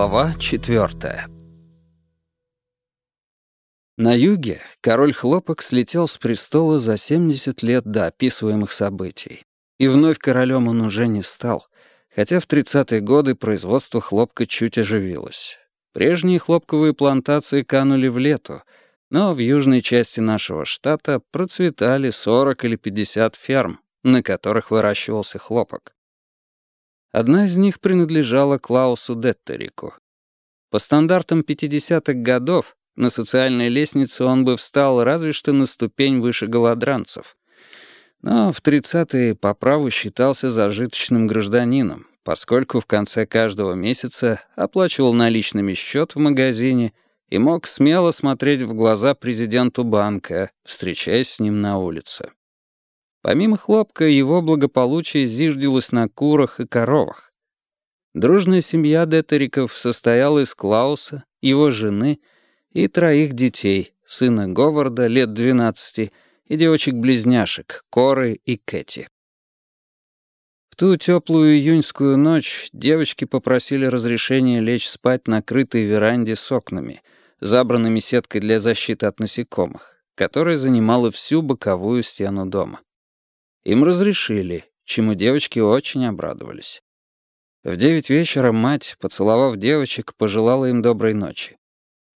Глава четвертая. На юге король хлопок слетел с престола за 70 лет до описываемых событий. И вновь королем он уже не стал, хотя в 30-е годы производство хлопка чуть оживилось. Прежние хлопковые плантации канули в лету, но в южной части нашего штата процветали 40 или 50 ферм, на которых выращивался хлопок. Одна из них принадлежала Клаусу Деттерику. По стандартам 50-х годов на социальной лестнице он бы встал разве что на ступень выше голодранцев. Но в 30-е по праву считался зажиточным гражданином, поскольку в конце каждого месяца оплачивал наличными счет в магазине и мог смело смотреть в глаза президенту банка, встречаясь с ним на улице. Помимо хлопка, его благополучие зиждилось на курах и коровах. Дружная семья Детериков состояла из Клауса, его жены и троих детей, сына Говарда, лет 12, и девочек-близняшек, Коры и Кэти. В ту теплую июньскую ночь девочки попросили разрешения лечь спать на крытой веранде с окнами, забранными сеткой для защиты от насекомых, которая занимала всю боковую стену дома. Им разрешили, чему девочки очень обрадовались. В девять вечера мать, поцеловав девочек, пожелала им доброй ночи.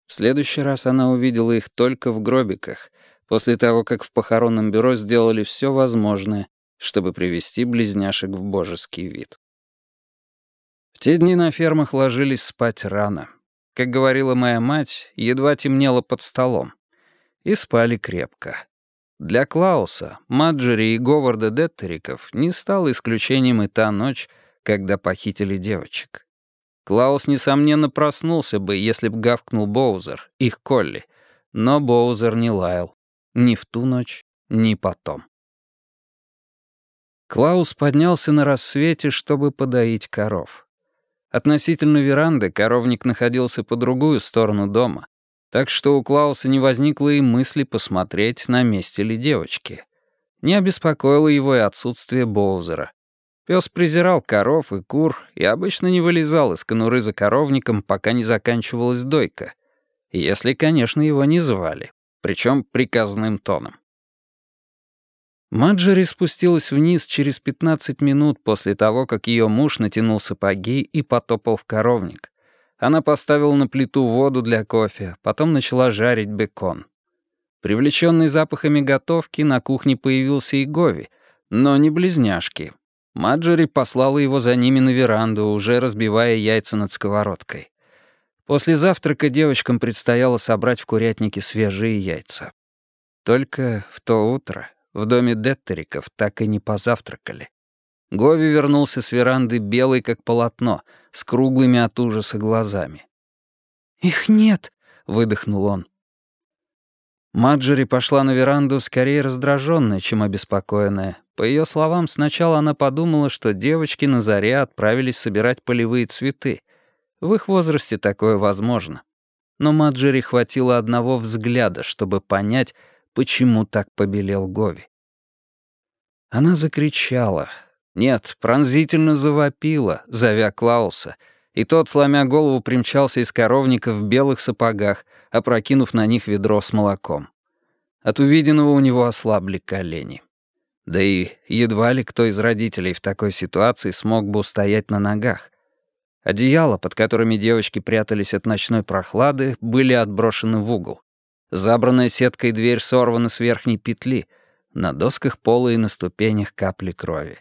В следующий раз она увидела их только в гробиках, после того, как в похоронном бюро сделали все возможное, чтобы привести близняшек в божеский вид. В те дни на фермах ложились спать рано. Как говорила моя мать, едва темнело под столом. И спали крепко. Для Клауса, Маджери и Говарда Деттериков не стала исключением и та ночь, когда похитили девочек. Клаус, несомненно, проснулся бы, если б гавкнул Боузер, их Колли, но Боузер не лаял. Ни в ту ночь, ни потом. Клаус поднялся на рассвете, чтобы подоить коров. Относительно веранды коровник находился по другую сторону дома, так что у Клауса не возникло и мысли посмотреть, на месте ли девочки. Не обеспокоило его и отсутствие Боузера. Пес презирал коров и кур и обычно не вылезал из конуры за коровником, пока не заканчивалась дойка. Если, конечно, его не звали, причем приказным тоном. Маджери спустилась вниз через 15 минут после того, как ее муж натянул сапоги и потопал в коровник. Она поставила на плиту воду для кофе, потом начала жарить бекон. Привлеченный запахами готовки, на кухне появился и Гови, но не близняшки. Маджори послала его за ними на веранду, уже разбивая яйца над сковородкой. После завтрака девочкам предстояло собрать в курятнике свежие яйца. Только в то утро в доме Деттериков так и не позавтракали. Гови вернулся с веранды белый как полотно, с круглыми от ужаса глазами. «Их нет», — выдохнул он. Маджери пошла на веранду скорее раздраженная, чем обеспокоенная. По ее словам, сначала она подумала, что девочки на заре отправились собирать полевые цветы. В их возрасте такое возможно. Но Маджери хватило одного взгляда, чтобы понять, почему так побелел Гови. Она закричала, нет, пронзительно завопила, зовя Клауса, и тот, сломя голову, примчался из коровника в белых сапогах, опрокинув на них ведро с молоком. От увиденного у него ослабли колени. Да и едва ли кто из родителей в такой ситуации смог бы устоять на ногах. Одеяла, под которыми девочки прятались от ночной прохлады, были отброшены в угол. Забранная сеткой дверь сорвана с верхней петли. На досках пола и на ступенях капли крови.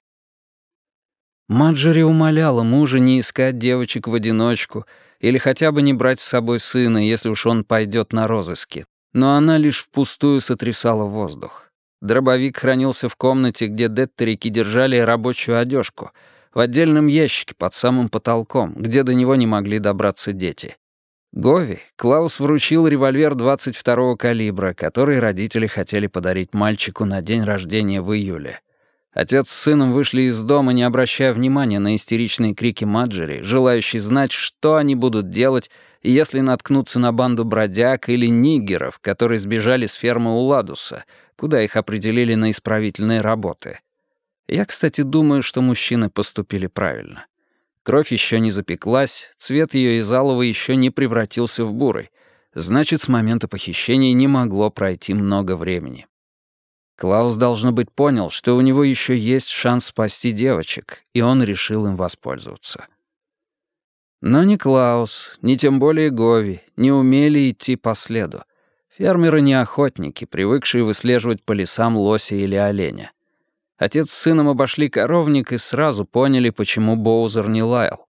Маджери умоляла мужа не искать девочек в одиночку или хотя бы не брать с собой сына, если уж он пойдет на розыски. Но она лишь впустую сотрясала воздух. Дробовик хранился в комнате, где деттерики держали рабочую одежку, в отдельном ящике под самым потолком, где до него не могли добраться дети. Гови Клаус вручил револьвер 22-го калибра, который родители хотели подарить мальчику на день рождения в июле. Отец с сыном вышли из дома, не обращая внимания на истеричные крики Маджери, желающие знать, что они будут делать, если наткнутся на банду бродяг или нигеров, которые сбежали с фермы Уладуса, куда их определили на исправительные работы. Я, кстати, думаю, что мужчины поступили правильно. Кровь еще не запеклась, цвет ее из алого еще не превратился в бурый. Значит, с момента похищения не могло пройти много времени. Клаус, должно быть, понял, что у него еще есть шанс спасти девочек, и он решил им воспользоваться. Но ни Клаус, ни тем более Гови не умели идти по следу. Фермеры не охотники, привыкшие выслеживать по лесам лося или оленя. Отец с сыном обошли коровник и сразу поняли, почему Боузер не лаял.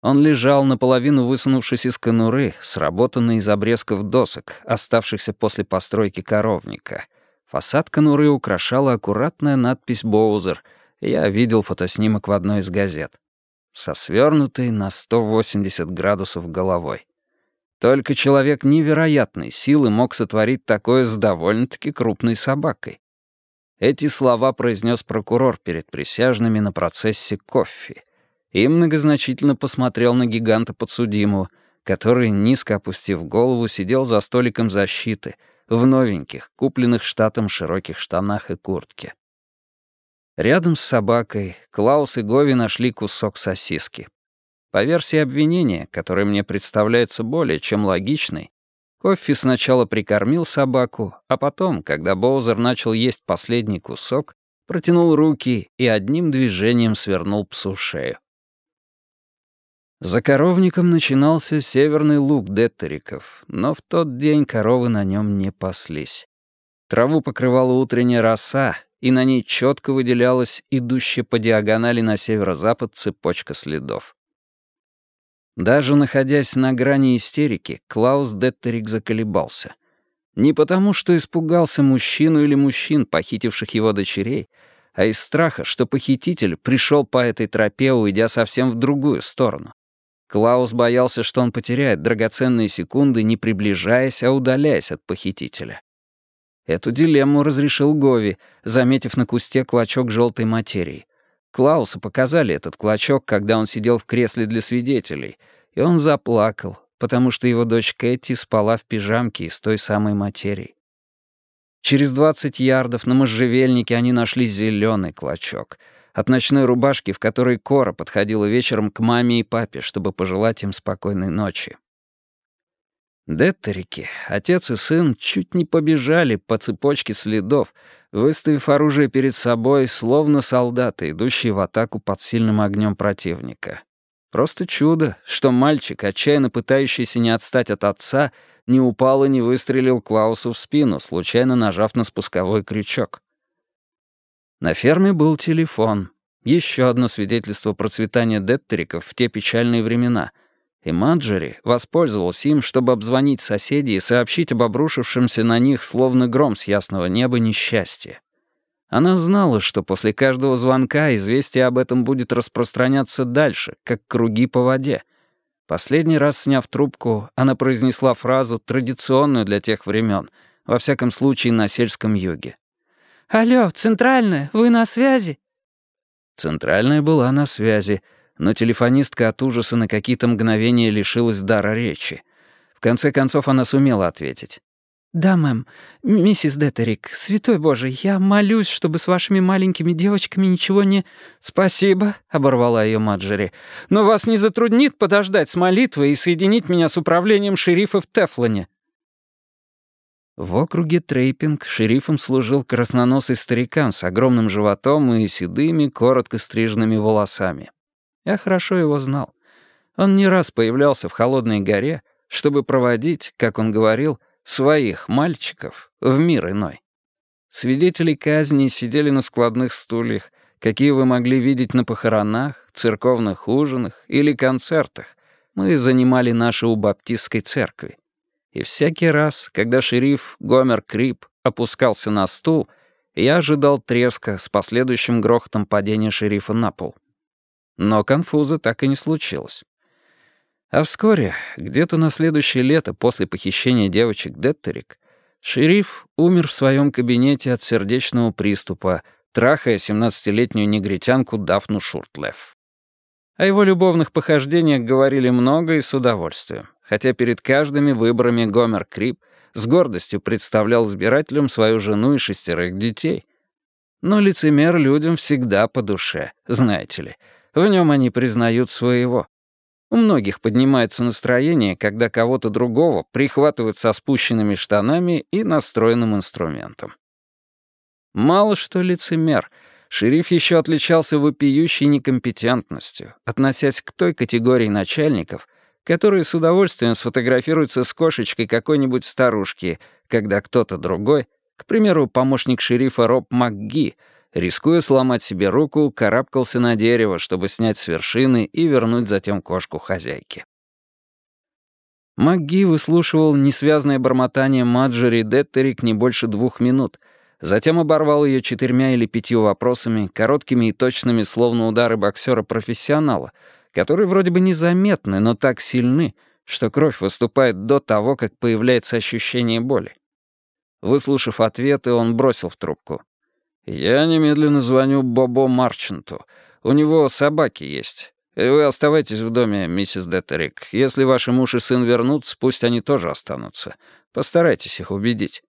Он лежал, наполовину высунувшись из конуры, сработанный из обрезков досок, оставшихся после постройки коровника. Фасад конуры украшала аккуратная надпись «Боузер», я видел фотоснимок в одной из газет. Со свернутой на 180 градусов головой. Только человек невероятной силы мог сотворить такое с довольно-таки крупной собакой. Эти слова произнес прокурор перед присяжными на процессе Коффи и многозначительно посмотрел на гиганта подсудимого, который, низко опустив голову, сидел за столиком защиты в новеньких, купленных штатом широких штанах и куртке. Рядом с собакой Клаус и Гови нашли кусок сосиски. По версии обвинения, которая мне представляется более чем логичной, Коффи сначала прикормил собаку, а потом, когда Боузер начал есть последний кусок, протянул руки и одним движением свернул псу шею. За коровником начинался северный луг Деттериков, но в тот день коровы на нем не паслись. Траву покрывала утренняя роса, и на ней четко выделялась идущая по диагонали на северо-запад цепочка следов. Даже находясь на грани истерики, Клаус Деттерик заколебался. Не потому, что испугался мужчину или мужчин, похитивших его дочерей, а из страха, что похититель пришел по этой тропе, уйдя совсем в другую сторону. Клаус боялся, что он потеряет драгоценные секунды, не приближаясь, а удаляясь от похитителя. Эту дилемму разрешил Гови, заметив на кусте клочок желтой материи. Клаусу показали этот клочок, когда он сидел в кресле для свидетелей, и он заплакал, потому что его дочь Кэти спала в пижамке из той самой материи. Через 20 ярдов на можжевельнике они нашли зеленый клочок. От ночной рубашки, в которой Кора подходила вечером к маме и папе, чтобы пожелать им спокойной ночи. Деттерики, отец и сын, чуть не побежали по цепочке следов, выставив оружие перед собой, словно солдаты, идущие в атаку под сильным огнем противника. Просто чудо, что мальчик, отчаянно пытающийся не отстать от отца, не упал и не выстрелил Клаусу в спину, случайно нажав на спусковой крючок. На ферме был телефон. Еще одно свидетельство процветания деттериков в те печальные времена — и Маджери воспользовался им, чтобы обзвонить соседей и сообщить об обрушившемся на них словно гром с ясного неба несчастье. Она знала, что после каждого звонка известие об этом будет распространяться дальше, как круги по воде. Последний раз, сняв трубку, она произнесла фразу, традиционную для тех времен, во всяком случае на сельском юге. «Алло, Центральная, вы на связи?» Центральная была на связи — но телефонистка от ужаса на какие-то мгновения лишилась дара речи. В конце концов она сумела ответить. «Да, мэм. Миссис Деттерик, святой Боже, я молюсь, чтобы с вашими маленькими девочками ничего не...» «Спасибо», — оборвала ее Маджери. «Но вас не затруднит подождать с молитвой и соединить меня с управлением шерифа в Тефтоне?» В округе Трейпинг шерифом служил красноносый старикан с огромным животом и седыми, коротко стриженными волосами. Я хорошо его знал. Он не раз появлялся в Холодной горе, чтобы проводить, как он говорил, своих мальчиков в мир иной. Свидетели казни сидели на складных стульях, какие вы могли видеть на похоронах, церковных ужинах или концертах. Мы занимали наши у баптистской церкви. И всякий раз, когда шериф Гомер Крип опускался на стул, я ожидал треска с последующим грохотом падения шерифа на пол. Но конфуза так и не случилось. А вскоре, где-то на следующее лето после похищения девочек Деттерик, шериф умер в своем кабинете от сердечного приступа, трахая 17-летнюю негритянку Дафну Шуртлев. О его любовных похождениях говорили много и с удовольствием, хотя перед каждыми выборами Гомер Крип с гордостью представлял избирателям свою жену и шестерых детей. Но лицемер людям всегда по душе, знаете ли — В нем они признают своего. У многих поднимается настроение, когда кого-то другого прихватывают со спущенными штанами и настроенным инструментом. Мало что лицемер. Шериф еще отличался вопиющей некомпетентностью, относясь к той категории начальников, которые с удовольствием сфотографируются с кошечкой какой-нибудь старушки, когда кто-то другой, к примеру, помощник шерифа Роб МакГи, рискуя сломать себе руку, карабкался на дерево, чтобы снять с вершины и вернуть затем кошку хозяйке. МакГи выслушивал несвязное бормотание Маджори Деттерик не больше двух минут, затем оборвал ее четырьмя или пятью вопросами, короткими и точными, словно удары боксера-профессионала, которые вроде бы незаметны, но так сильны, что кровь выступает до того, как появляется ощущение боли. Выслушав ответы, он бросил в трубку. «Я немедленно звоню Бобо Марчанту. У него собаки есть. Вы оставайтесь в доме, миссис Деттерик. Если ваши муж и сын вернутся, пусть они тоже останутся. Постарайтесь их убедить».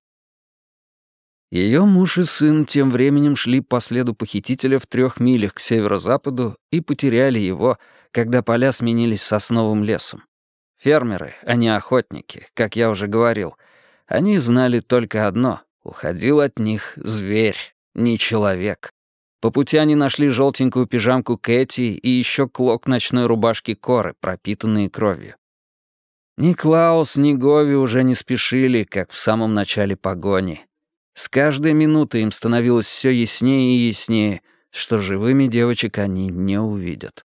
Ее муж и сын тем временем шли по следу похитителя в трех милях к северо-западу и потеряли его, когда поля сменились сосновым лесом. Фермеры, а не охотники, как я уже говорил. Они знали только одно — уходил от них зверь не человек. По пути они нашли желтенькую пижамку Кэти и еще клок ночной рубашки Коры, пропитанные кровью. Ни Клаус, ни Гови уже не спешили, как в самом начале погони. С каждой минутой им становилось все яснее и яснее, что живыми девочек они не увидят.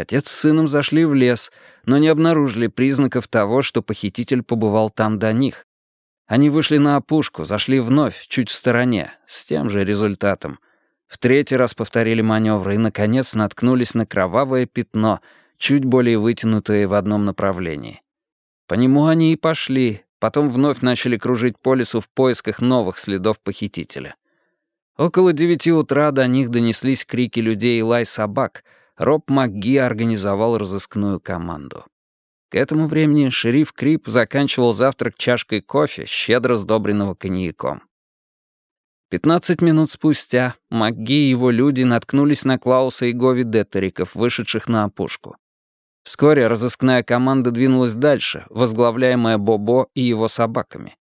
Отец с сыном зашли в лес, но не обнаружили признаков того, что похититель побывал там до них, они вышли на опушку, зашли вновь, чуть в стороне, с тем же результатом. В третий раз повторили маневры и, наконец, наткнулись на кровавое пятно, чуть более вытянутое в одном направлении. По нему они и пошли, потом вновь начали кружить по лесу в поисках новых следов похитителя. Около девяти утра до них донеслись крики людей и лай собак. Роб МакГи организовал разыскную команду. К этому времени шериф Крип заканчивал завтрак чашкой кофе, щедро сдобренного коньяком. Пятнадцать минут спустя МакГи и его люди наткнулись на Клауса и Гови Деттериков, вышедших на опушку. Вскоре разыскная команда двинулась дальше, возглавляемая Бобо и его собаками.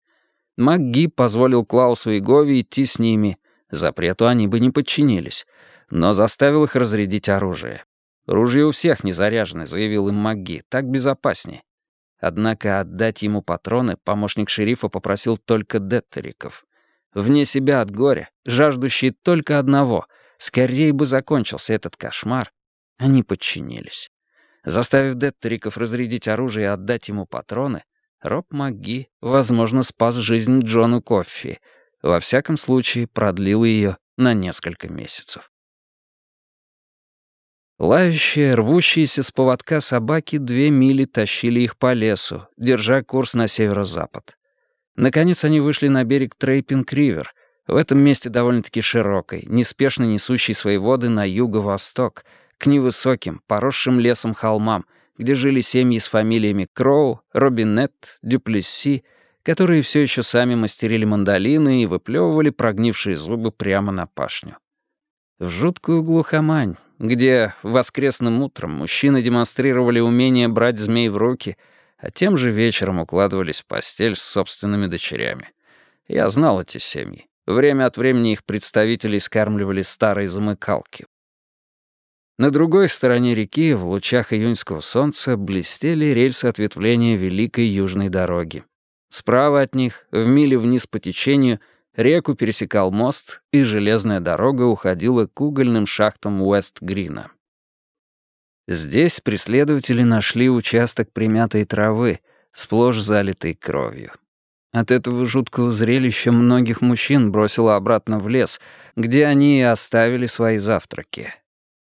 МакГи позволил Клаусу и Гови идти с ними, запрету они бы не подчинились, но заставил их разрядить оружие. «Ружья у всех не заряжены», — заявил им МакГи. «Так безопаснее». Однако отдать ему патроны помощник шерифа попросил только деттериков. Вне себя от горя, жаждущие только одного, скорее бы закончился этот кошмар, они подчинились. Заставив деттериков разрядить оружие и отдать ему патроны, Роб МакГи, возможно, спас жизнь Джону Коффи. Во всяком случае, продлил ее на несколько месяцев. Лающие, рвущиеся с поводка собаки две мили тащили их по лесу, держа курс на северо-запад. Наконец они вышли на берег Трейпинг-Ривер, в этом месте довольно-таки широкой, неспешно несущей свои воды на юго-восток, к невысоким, поросшим лесом холмам, где жили семьи с фамилиями Кроу, Робинет, Дюплесси, которые все еще сами мастерили мандолины и выплевывали прогнившие зубы прямо на пашню. В жуткую глухомань, где воскресным утром мужчины демонстрировали умение брать змей в руки, а тем же вечером укладывались в постель с собственными дочерями. Я знал эти семьи. Время от времени их представители скармливали старые замыкалки. На другой стороне реки, в лучах июньского солнца, блестели рельсы ответвления Великой Южной дороги. Справа от них, в миле вниз по течению — Реку пересекал мост, и железная дорога уходила к угольным шахтам Уэст-Грина. Здесь преследователи нашли участок примятой травы, сплошь залитой кровью. От этого жуткого зрелища многих мужчин бросило обратно в лес, где они и оставили свои завтраки.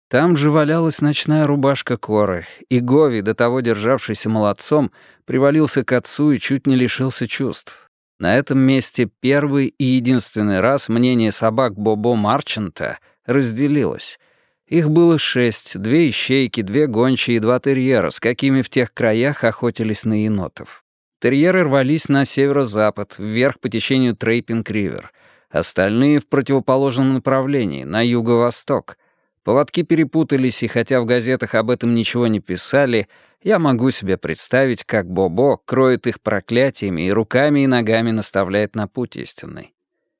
Там же валялась ночная рубашка Коры, и Гови, до того державшийся молодцом, привалился к отцу и чуть не лишился чувств. На этом месте первый и единственный раз мнение собак Бобо Марчанта разделилось. Их было шесть, две ищейки, две гончие и два терьера, с какими в тех краях охотились на енотов. Терьеры рвались на северо-запад, вверх по течению Трейпинг-Ривер. Остальные в противоположном направлении, на юго-восток. Поводки перепутались, и хотя в газетах об этом ничего не писали, я могу себе представить, как Бобо кроет их проклятиями и руками и ногами наставляет на путь истинный.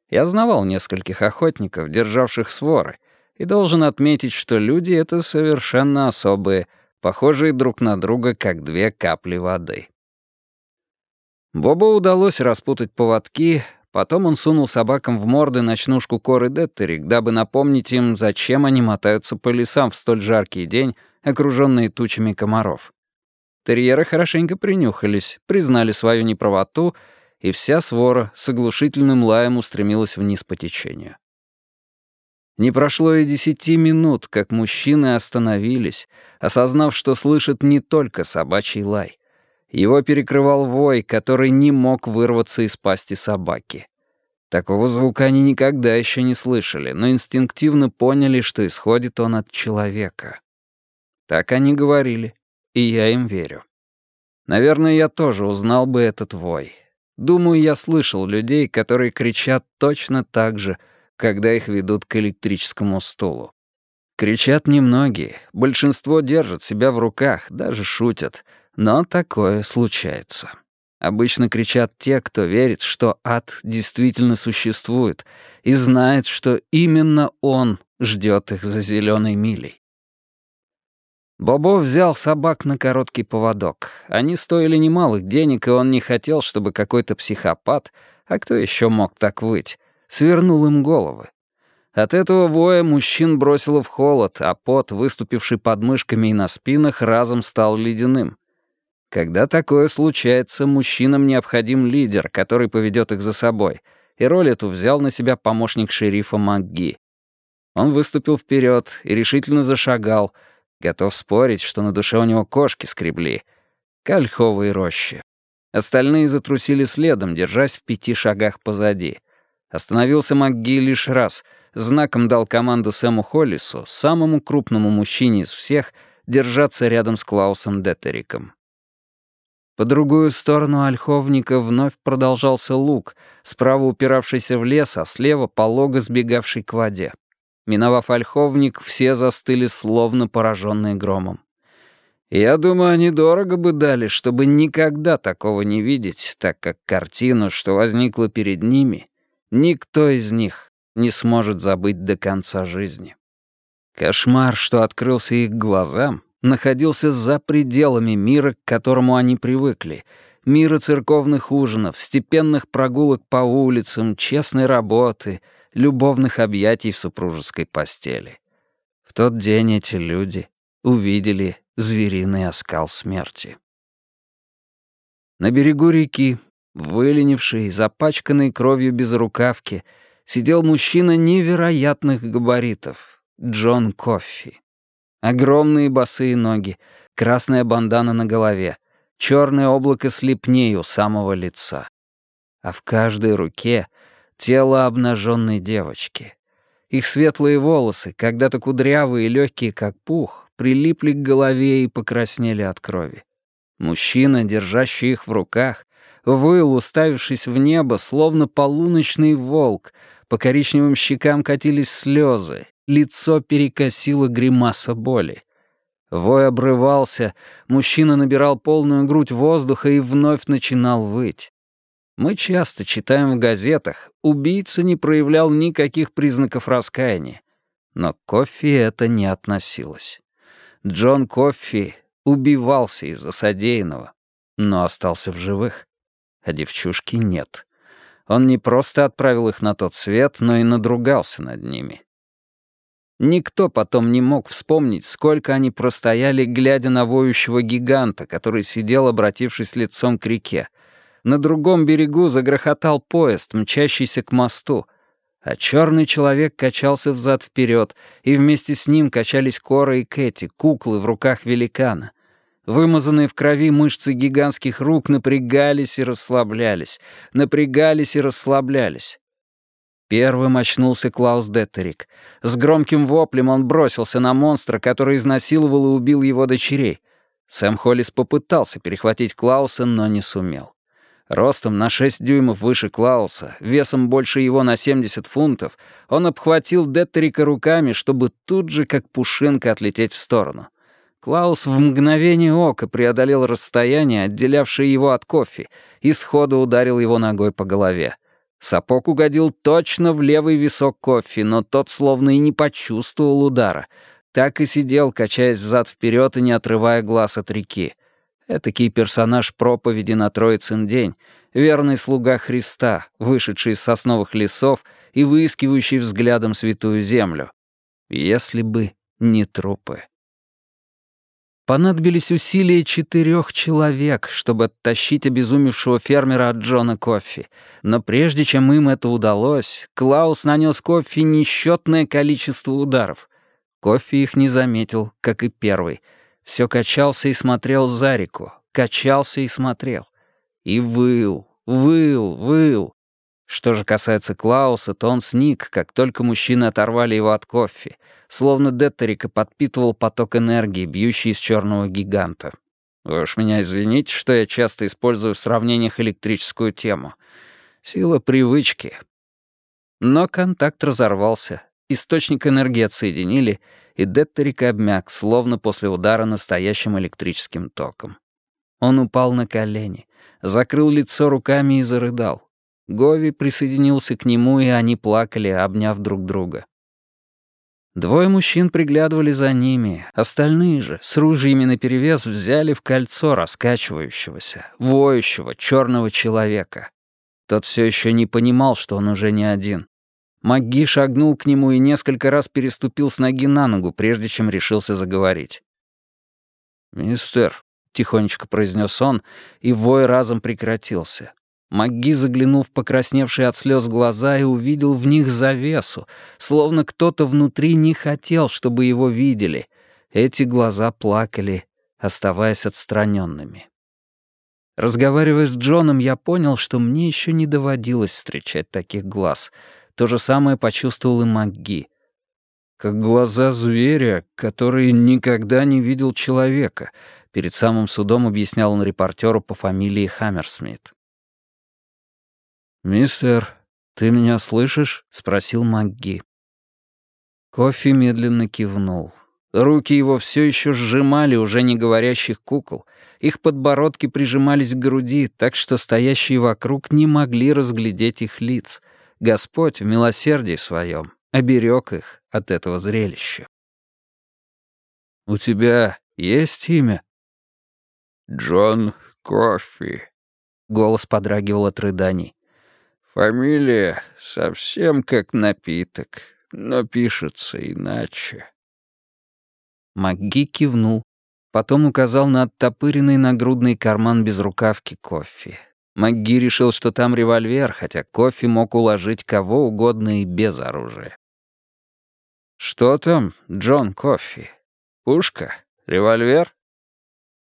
Я знавал нескольких охотников, державших своры, и должен отметить, что люди — это совершенно особые, похожие друг на друга, как две капли воды. Бобо удалось распутать поводки, Потом он сунул собакам в морды ночнушку Коры Деттерик, дабы напомнить им, зачем они мотаются по лесам в столь жаркий день, окруженные тучами комаров. Терьеры хорошенько принюхались, признали свою неправоту, и вся свора с оглушительным лаем устремилась вниз по течению. Не прошло и десяти минут, как мужчины остановились, осознав, что слышат не только собачий лай — его перекрывал вой, который не мог вырваться из пасти собаки. Такого звука они никогда еще не слышали, но инстинктивно поняли, что исходит он от человека. Так они говорили, и я им верю. Наверное, я тоже узнал бы этот вой. Думаю, я слышал людей, которые кричат точно так же, когда их ведут к электрическому стулу. Кричат немногие, большинство держат себя в руках, даже шутят — но такое случается. Обычно кричат те, кто верит, что ад действительно существует и знает, что именно он ждет их за зеленой милей. Бобо взял собак на короткий поводок. Они стоили немалых денег, и он не хотел, чтобы какой-то психопат, а кто еще мог так выть, свернул им головы. От этого воя мужчин бросило в холод, а пот, выступивший под мышками и на спинах, разом стал ледяным. Когда такое случается, мужчинам необходим лидер, который поведет их за собой, и роль эту взял на себя помощник шерифа МакГи. Он выступил вперед и решительно зашагал, готов спорить, что на душе у него кошки скребли, к ольховой роще. Остальные затрусили следом, держась в пяти шагах позади. Остановился МакГи лишь раз, знаком дал команду Сэму Холлису, самому крупному мужчине из всех, держаться рядом с Клаусом Деттериком. По другую сторону ольховника вновь продолжался луг, справа упиравшийся в лес, а слева полого сбегавший к воде. Миновав ольховник, все застыли, словно пораженные громом. Я думаю, они дорого бы дали, чтобы никогда такого не видеть, так как картину, что возникла перед ними, никто из них не сможет забыть до конца жизни. Кошмар, что открылся их глазам, находился за пределами мира, к которому они привыкли, мира церковных ужинов, степенных прогулок по улицам, честной работы, любовных объятий в супружеской постели. В тот день эти люди увидели звериный оскал смерти. На берегу реки, выленивший, запачканный кровью без рукавки, сидел мужчина невероятных габаритов — Джон Коффи. Огромные босые ноги, красная бандана на голове, черное облако слепней у самого лица. А в каждой руке тело обнаженной девочки. Их светлые волосы, когда-то кудрявые и легкие, как пух, прилипли к голове и покраснели от крови. Мужчина, держащий их в руках, выл, уставившись в небо, словно полуночный волк. По коричневым щекам катились слезы, Лицо перекосило гримаса боли. Вой обрывался, мужчина набирал полную грудь воздуха и вновь начинал выть. Мы часто читаем в газетах, убийца не проявлял никаких признаков раскаяния. Но Кофи это не относилось. Джон Кофи убивался из-за содеянного, но остался в живых, а девчушки нет. Он не просто отправил их на тот свет, но и надругался над ними. Никто потом не мог вспомнить, сколько они простояли, глядя на воющего гиганта, который сидел, обратившись лицом к реке. На другом берегу загрохотал поезд, мчащийся к мосту, а черный человек качался взад-вперед, и вместе с ним качались Кора и Кэти, куклы в руках великана. Вымазанные в крови мышцы гигантских рук напрягались и расслаблялись, напрягались и расслаблялись. Первым очнулся Клаус Деттерик. С громким воплем он бросился на монстра, который изнасиловал и убил его дочерей. Сэм Холлис попытался перехватить Клауса, но не сумел. Ростом на 6 дюймов выше Клауса, весом больше его на 70 фунтов, он обхватил Деттерика руками, чтобы тут же, как пушинка, отлететь в сторону. Клаус в мгновение ока преодолел расстояние, отделявшее его от кофе, и сходу ударил его ногой по голове. Сапог угодил точно в левый висок кофе, но тот словно и не почувствовал удара. Так и сидел, качаясь взад-вперед и не отрывая глаз от реки. Этакий персонаж проповеди на Троицын день, верный слуга Христа, вышедший из сосновых лесов и выискивающий взглядом святую землю. Если бы не трупы. Понадобились усилия четырех человек, чтобы оттащить обезумевшего фермера от Джона Коффи. Но прежде чем им это удалось, Клаус нанес Коффи несчетное количество ударов. Коффи их не заметил, как и первый. Все качался и смотрел за реку, качался и смотрел. И выл, выл, выл. Что же касается Клауса, то он сник, как только мужчины оторвали его от кофе, словно Деттерика подпитывал поток энергии, бьющий из черного гиганта. Вы уж меня извините, что я часто использую в сравнениях электрическую тему. Сила привычки. Но контакт разорвался, источник энергии отсоединили, и Деттерик обмяк, словно после удара настоящим электрическим током. Он упал на колени, закрыл лицо руками и зарыдал. Гови присоединился к нему, и они плакали, обняв друг друга. Двое мужчин приглядывали за ними, остальные же, с ружьями наперевес, взяли в кольцо раскачивающегося, воющего, черного человека. Тот все еще не понимал, что он уже не один. Маги шагнул к нему и несколько раз переступил с ноги на ногу, прежде чем решился заговорить. «Мистер», — тихонечко произнес он, и вой разом прекратился. Маги заглянул в покрасневшие от слез глаза и увидел в них завесу, словно кто-то внутри не хотел, чтобы его видели. Эти глаза плакали, оставаясь отстраненными. Разговаривая с Джоном, я понял, что мне еще не доводилось встречать таких глаз. То же самое почувствовал и Маги. Как глаза зверя, который никогда не видел человека, перед самым судом объяснял он репортеру по фамилии Хаммерсмит. «Мистер, ты меня слышишь?» — спросил МакГи. Кофи медленно кивнул. Руки его все еще сжимали уже не говорящих кукол. Их подбородки прижимались к груди, так что стоящие вокруг не могли разглядеть их лиц. Господь в милосердии своем оберег их от этого зрелища. «У тебя есть имя?» «Джон Кофи», — голос подрагивал от рыданий. Фамилия совсем как напиток, но пишется иначе. МакГи кивнул, потом указал на оттопыренный нагрудный карман без рукавки кофе. МакГи решил, что там револьвер, хотя кофе мог уложить кого угодно и без оружия. «Что там, Джон Кофи? Пушка? Револьвер?»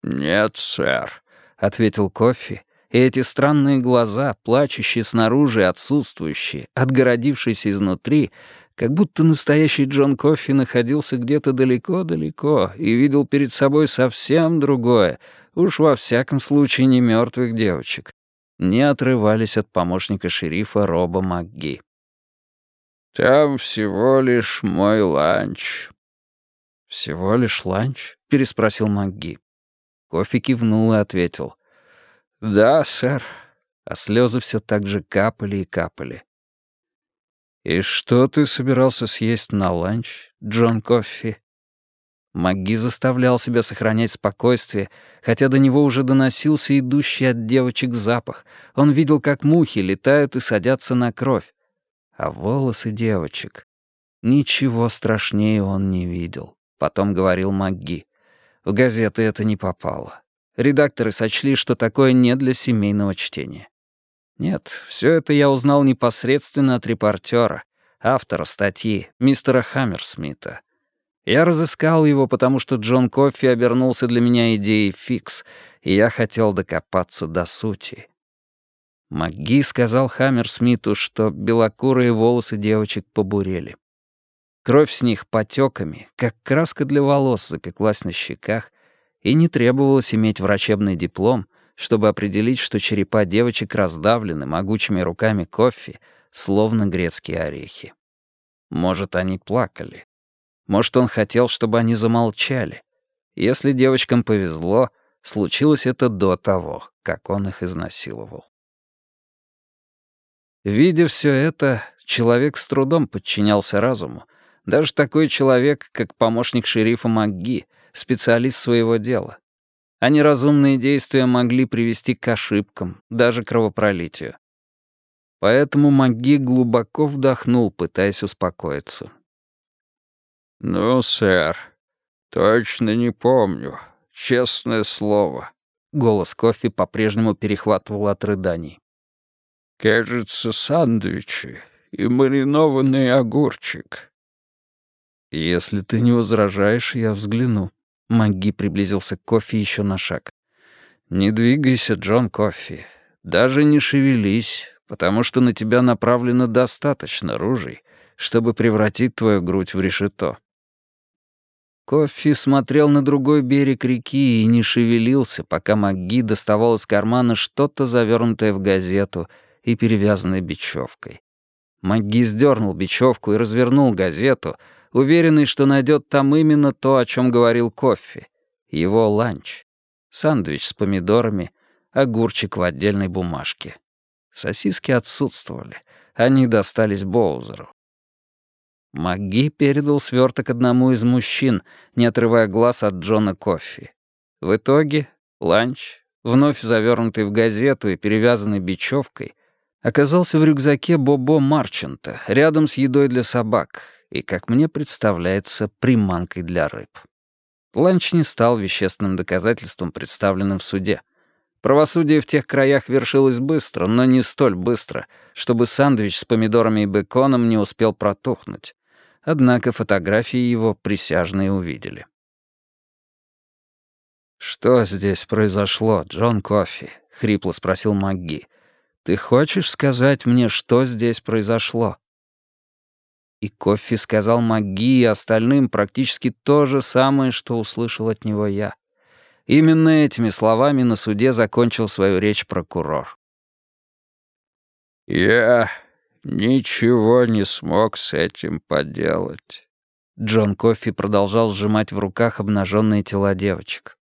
«Нет, сэр», — ответил Кофи и эти странные глаза, плачущие снаружи отсутствующие, отгородившиеся изнутри, как будто настоящий Джон Коффи находился где-то далеко-далеко и видел перед собой совсем другое, уж во всяком случае не мертвых девочек, не отрывались от помощника шерифа Роба МакГи. «Там всего лишь мой ланч». «Всего лишь ланч?» — переспросил МакГи. Коффи кивнул и ответил. «Да, сэр». А слезы все так же капали и капали. «И что ты собирался съесть на ланч, Джон Коффи?» Маги заставлял себя сохранять спокойствие, хотя до него уже доносился идущий от девочек запах. Он видел, как мухи летают и садятся на кровь. А волосы девочек... Ничего страшнее он не видел, потом говорил Маги. В газеты это не попало. Редакторы сочли, что такое не для семейного чтения. Нет, все это я узнал непосредственно от репортера, автора статьи, мистера Хаммерсмита. Я разыскал его, потому что Джон Коффи обернулся для меня идеей фикс, и я хотел докопаться до сути. МакГи сказал Хаммерсмиту, что белокурые волосы девочек побурели. Кровь с них потеками, как краска для волос, запеклась на щеках, и не требовалось иметь врачебный диплом, чтобы определить, что черепа девочек раздавлены могучими руками кофе, словно грецкие орехи. Может, они плакали. Может, он хотел, чтобы они замолчали. Если девочкам повезло, случилось это до того, как он их изнасиловал. Видя все это, человек с трудом подчинялся разуму, даже такой человек, как помощник шерифа МакГи, специалист своего дела. А неразумные действия могли привести к ошибкам, даже кровопролитию. Поэтому МакГи глубоко вдохнул, пытаясь успокоиться. «Ну, сэр, точно не помню. Честное слово». Голос кофе по-прежнему перехватывал от рыданий. «Кажется, сандвичи и маринованный огурчик». «Если ты не возражаешь, я взгляну». Маги приблизился к кофе еще на шаг. «Не двигайся, Джон Кофи. Даже не шевелись, потому что на тебя направлено достаточно ружей, чтобы превратить твою грудь в решето». Кофи смотрел на другой берег реки и не шевелился, пока Маги доставал из кармана что-то завернутое в газету и перевязанное бечевкой. Маги сдернул бечевку и развернул газету, уверенный, что найдет там именно то, о чем говорил Кофи. Его ланч. Сандвич с помидорами, огурчик в отдельной бумажке. Сосиски отсутствовали. Они достались Боузеру. МакГи передал сверток одному из мужчин, не отрывая глаз от Джона Коффи. В итоге ланч, вновь завернутый в газету и перевязанный бечевкой, оказался в рюкзаке Бобо Марчанта, рядом с едой для собак и, как мне представляется, приманкой для рыб. Ланч не стал вещественным доказательством, представленным в суде. Правосудие в тех краях вершилось быстро, но не столь быстро, чтобы сэндвич с помидорами и беконом не успел протухнуть. Однако фотографии его присяжные увидели. «Что здесь произошло, Джон Кофи?» — хрипло спросил МакГи. «Ты хочешь сказать мне, что здесь произошло?» И Кофи сказал МакГи и остальным практически то же самое, что услышал от него я. Именно этими словами на суде закончил свою речь прокурор. «Я Ничего не смог с этим поделать. Джон Кофи продолжал сжимать в руках обнаженные тела девочек.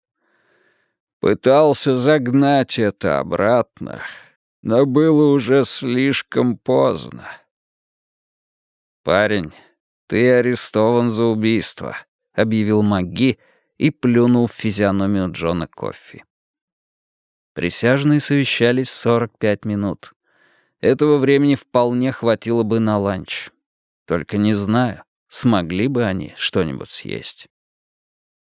Пытался загнать это обратно, но было уже слишком поздно. «Парень, ты арестован за убийство», — объявил МакГи и плюнул в физиономию Джона Кофи. Присяжные совещались 45 минут. Этого времени вполне хватило бы на ланч. Только не знаю, смогли бы они что-нибудь съесть.